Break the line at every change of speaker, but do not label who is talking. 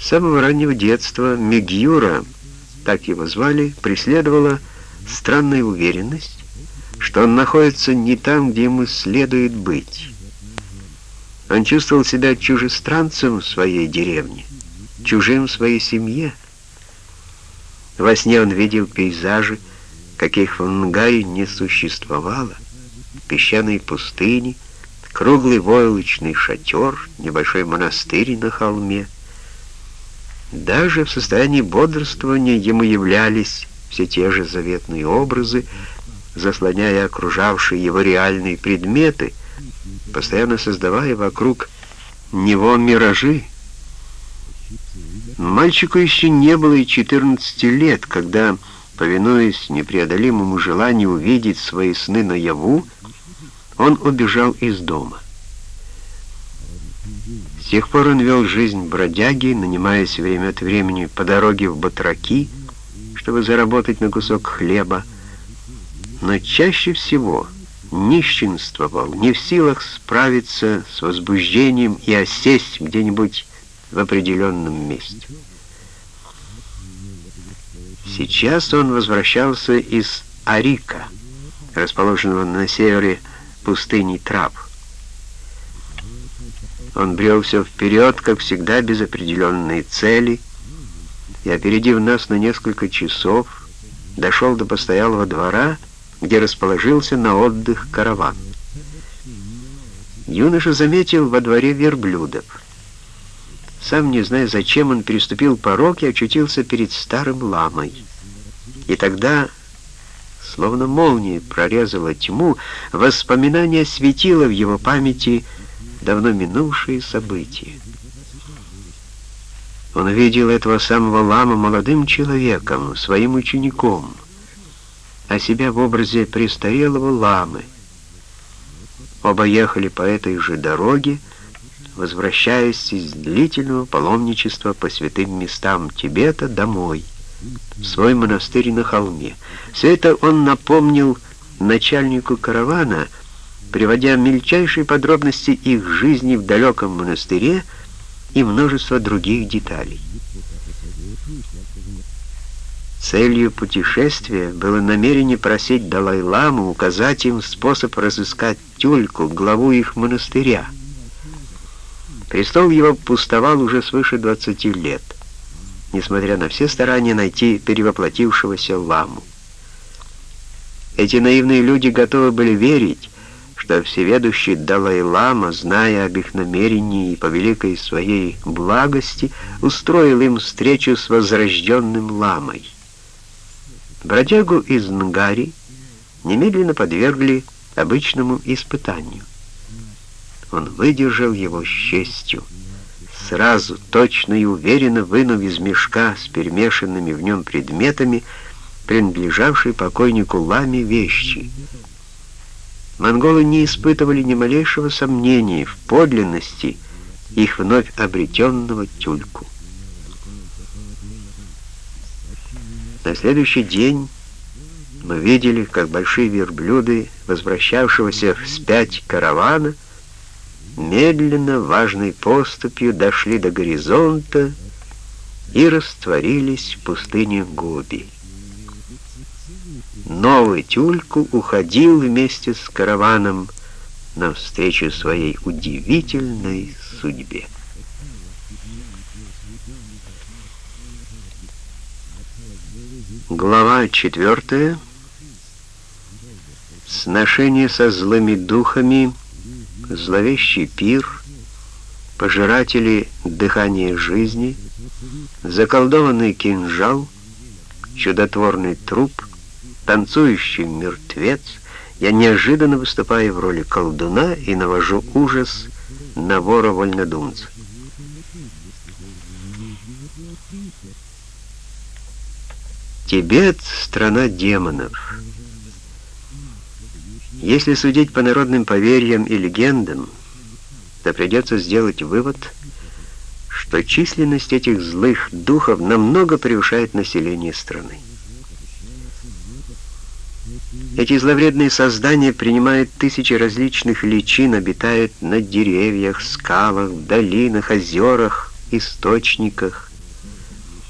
С самого раннего детства Мегюра, так его звали, преследовала странная уверенность, что он находится не там, где ему следует быть. Он чувствовал себя чужестранцем в своей деревне, чужим в своей семье. Во сне он видел пейзажи, каких в Нгае не существовало, песчаные пустыни, круглый войлочный шатер, небольшой монастырь на холме. Даже в состоянии бодрствования ему являлись все те же заветные образы, заслоняя окружавшие его реальные предметы, постоянно создавая вокруг него миражи. Мальчику еще не было и 14 лет, когда, повинуясь непреодолимому желанию увидеть свои сны наяву, он убежал из дома. С тех пор он вел жизнь бродяги, нанимаясь время от времени по дороге в батраки, чтобы заработать на кусок хлеба, но чаще всего нищенствовал, не в силах справиться с возбуждением и осесть где-нибудь в определенном месте. Сейчас он возвращался из Арика, расположенного на севере пустыни Трап. Он брел все вперед, как всегда, без определенной цели, и, опередив нас на несколько часов, дошел до постоялого двора, где расположился на отдых караван. Юноша заметил во дворе верблюдов. Сам не зная, зачем он переступил порог и очутился перед старым ламой. И тогда Словно молния прорезала тьму, воспоминание светило в его памяти давно минувшие события. Он видел этого самого лама молодым человеком, своим учеником, а себя в образе престарелого ламы. Оба ехали по этой же дороге, возвращаясь из длительного паломничества по святым местам Тибета домой в свой монастырь на холме. Все это он напомнил начальнику каравана, приводя мельчайшие подробности их жизни в далеком монастыре и множество других деталей. Целью путешествия было намерение просить Далай-ламу указать им способ разыскать тюльку, главу их монастыря. Престол его пустовал уже свыше 20 лет несмотря на все старания найти перевоплотившегося ламу. Эти наивные люди готовы были верить, что всеведущий Далай-лама, зная об их намерении и по великой своей благости, устроил им встречу с возрожденным ламой. Бродягу из Нгари немедленно подвергли обычному испытанию. Он выдержал его с честью сразу, точно и уверенно вынув из мешка с перемешанными в нем предметами, принадлежавшие покойнику Ламе вещи. Монголы не испытывали ни малейшего сомнения в подлинности их вновь обретенного тюльку. На следующий день мы видели, как большие верблюды, возвращавшегося вспять каравана, медленно, важной поступью дошли до горизонта и растворились в пустыне Гоби. Новый тюльку уходил вместе с караваном навстречу своей удивительной судьбе. Глава четвертая. Сношение со злыми духами — зловещий пир, пожиратели дыхания жизни, заколдованный кинжал, чудотворный труп, танцующий мертвец, я неожиданно выступаю в роли колдуна и навожу ужас на вора-вольнодумца. Тибет — страна демонов. Если судить по народным поверьям и легендам, то придется сделать вывод, что численность этих злых духов намного превышает население страны. Эти зловредные создания принимают тысячи различных личин, обитают на деревьях, скалах, долинах, озерах, источниках,